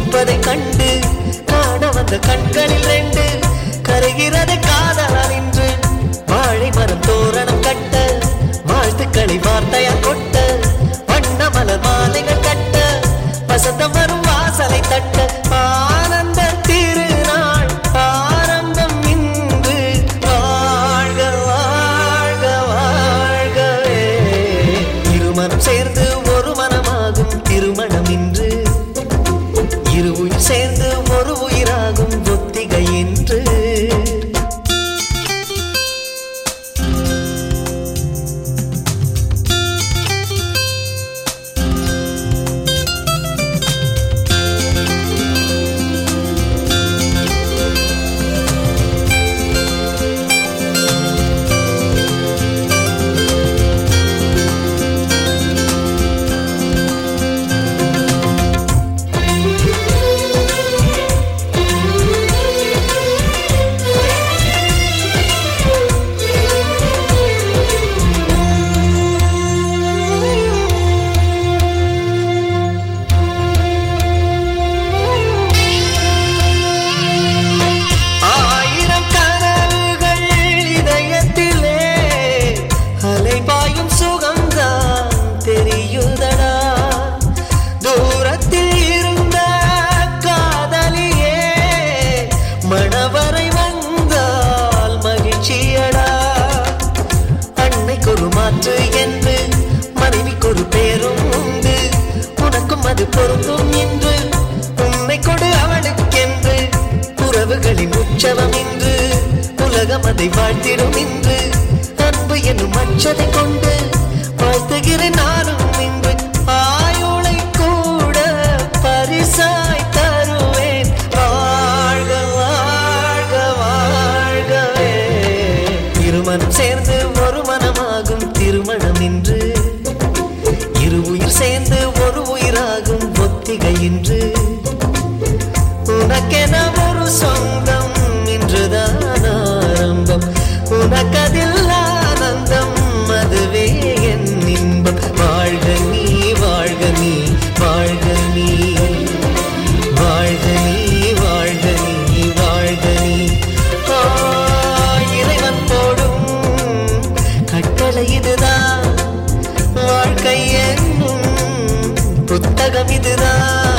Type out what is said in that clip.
பூப்பதை கண்டு காண வந்த கண்களில் ரெண்டு சேர்ந்து ஒரு உயிராகும். பொருந்தும் இன்று. உன்னை கொடு அவனுக்கென்று. உறவுகளின் உற்சவம் இன்று. உலகம் அதை வாழ்த்திடும் இன்று. அன்பு என்னும் அச்சதை கொண்டு வாழ்த்துகிறேன் நானும் இன்று. ஆயுளை கூட பரிசாய் மனம் சேர்ந்து ஒரு மனமாகும் திருமணம் என்று இரு உயிர் சேர்ந்து ஒரு உயிராகும் ஒத்திகை என்று உனக்கென ஒரு சொந்தம் a mí te da.